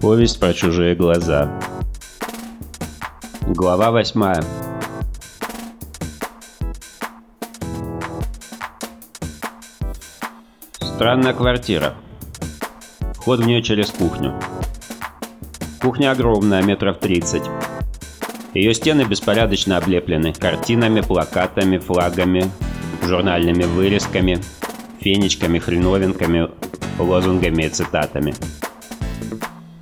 Повесть про чужие глаза. Глава восьмая. Странная квартира. Вход в нее через кухню. Кухня огромная, метров 30. Ее стены беспорядочно облеплены картинами, плакатами, флагами, журнальными вырезками, фенечками, хреновинками, лозунгами и цитатами.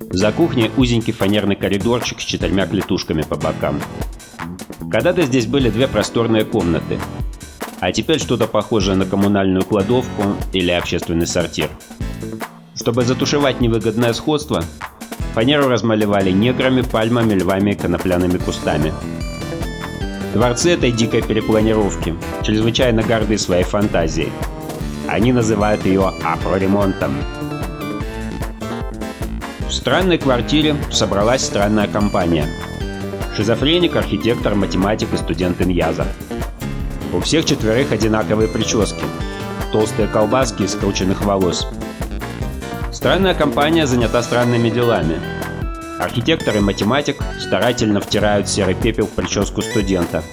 За кухней узенький фанерный коридорчик с четырьмя клетушками по бокам. Когда-то здесь были две просторные комнаты, а теперь что-то похожее на коммунальную кладовку или общественный сортир. Чтобы затушевать невыгодное сходство, фанеру размалевали неграми, пальмами, львами и конопляными кустами. Дворцы этой дикой перепланировки чрезвычайно горды своей фантазией. Они называют ее афроремонтом. В странной квартире собралась странная компания. Шизофреник, архитектор, математик и студент Иньяза. У всех четверых одинаковые прически. Толстые колбаски из скрученных волос. Странная компания занята странными делами. Архитектор и математик старательно втирают серый пепел в прическу студента.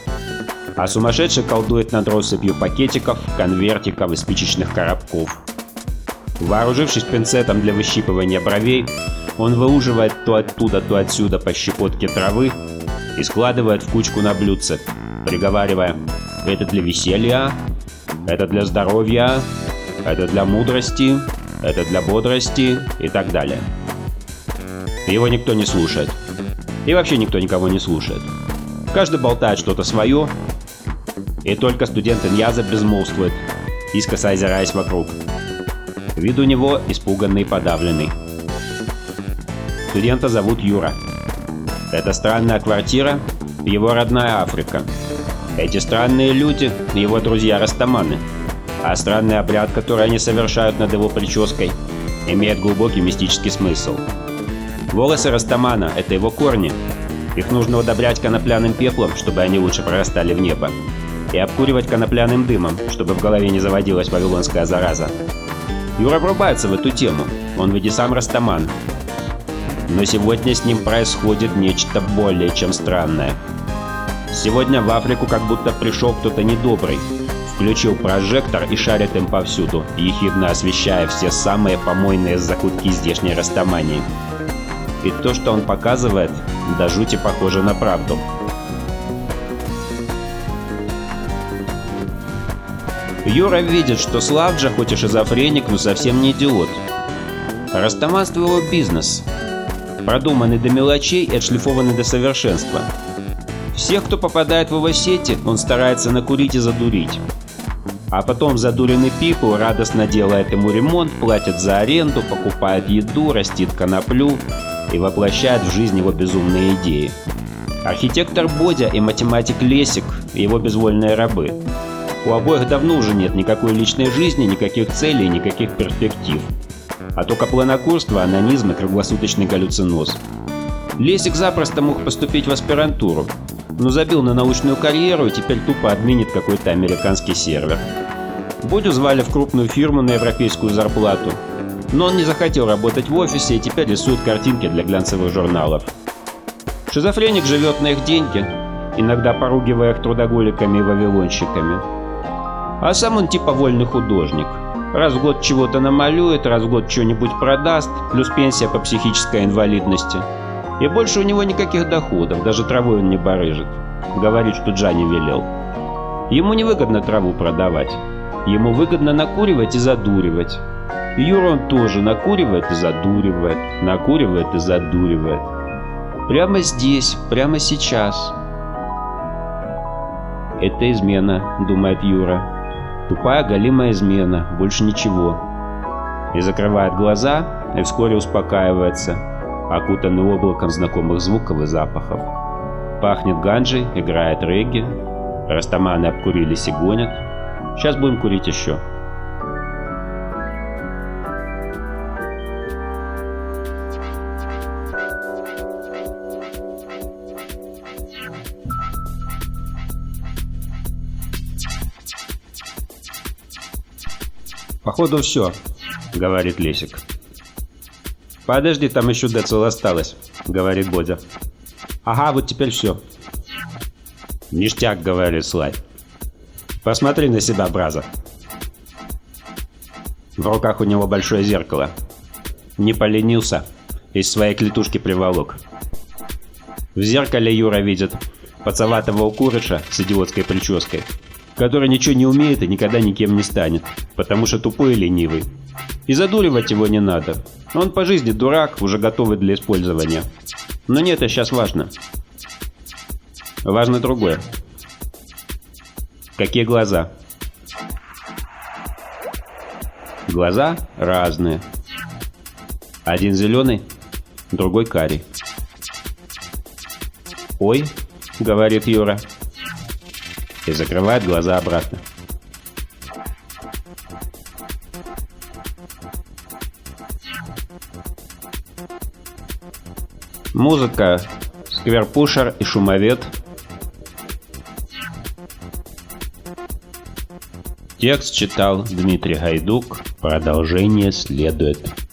А сумасшедший колдует над россыпью пакетиков, конвертиков и спичечных коробков. Вооружившись пинцетом для выщипывания бровей, он выуживает то оттуда, то отсюда по щепотке травы и складывает в кучку на блюдце, приговаривая «Это для веселья, это для здоровья, это для мудрости, это для бодрости» и так далее. Его никто не слушает. И вообще никто никого не слушает. Каждый болтает что-то свое, и только студент Иньяза безмолвствует, искоса озираясь вокруг. Вид у него испуганный и подавленный. Студента зовут Юра. Это странная квартира, его родная Африка. Эти странные люди – его друзья-растаманы. А странный обряд, который они совершают над его прической, имеет глубокий мистический смысл. Волосы Растамана – это его корни. Их нужно удобрять конопляным пеплом, чтобы они лучше прорастали в небо. И обкуривать конопляным дымом, чтобы в голове не заводилась вавилонская зараза. Юра врубается в эту тему. Он ведь и сам Растаман, но сегодня с ним происходит нечто более чем странное. Сегодня в Африку как будто пришел кто-то недобрый. Включил прожектор и шарит им повсюду, ехидно освещая все самые помойные закутки здешней растамании. И то, что он показывает, до жути похоже на правду. Юра видит, что Славджа хоть и шизофреник, но совсем не идиот. Растаманство его бизнес, продуманный до мелочей и отшлифованный до совершенства. Всех, кто попадает в его сети, он старается накурить и задурить. А потом задуренный пипу радостно делает ему ремонт, платит за аренду, покупает еду, растит коноплю и воплощает в жизнь его безумные идеи. Архитектор Бодя и математик Лесик – его безвольные рабы. У обоих давно уже нет никакой личной жизни, никаких целей, никаких перспектив а только планокурство, анонизм и круглосуточный галлюциноз. Лесик запросто мог поступить в аспирантуру, но забил на научную карьеру и теперь тупо админит какой-то американский сервер. Бодю звали в крупную фирму на европейскую зарплату, но он не захотел работать в офисе и теперь рисует картинки для глянцевых журналов. Шизофреник живет на их деньги, иногда поругивая их трудоголиками и вавилонщиками. А сам он типа вольный художник – Раз в год чего-то намалюет, раз в год что-нибудь продаст, плюс пенсия по психической инвалидности. И больше у него никаких доходов, даже травой он не барыжит. Говорит, что Джани велел. Ему невыгодно траву продавать. Ему выгодно накуривать и задуривать. Юра он тоже накуривает и задуривает, накуривает и задуривает. Прямо здесь, прямо сейчас. Это измена, думает Юра. Тупая голимая измена, больше ничего. И закрывает глаза, и вскоре успокаивается, окутанный облаком знакомых звуков и запахов. Пахнет ганджей, играет регги, растаманы обкурились и гонят. Сейчас будем курить еще. «Походу все», — говорит Лесик. Подожди, там еще децл осталось, говорит Бодя. Ага, вот теперь все. Ништяк, говорит Слай. Посмотри на себя, Браза. В руках у него большое зеркало. Не поленился, из своей клетушки приволок. В зеркале Юра видит пацаватого укурыша с идиотской прической, который ничего не умеет и никогда никем не станет, потому что тупой и ленивый. И задуривать его не надо. Он по жизни дурак, уже готовый для использования. Но не это сейчас важно. Важно другое. Какие глаза? Глаза разные. Один зеленый, другой карий. «Ой», — говорит Юра, и закрывает глаза обратно. Музыка, скверпушер и шумовед. Текст читал Дмитрий Гайдук. Продолжение следует.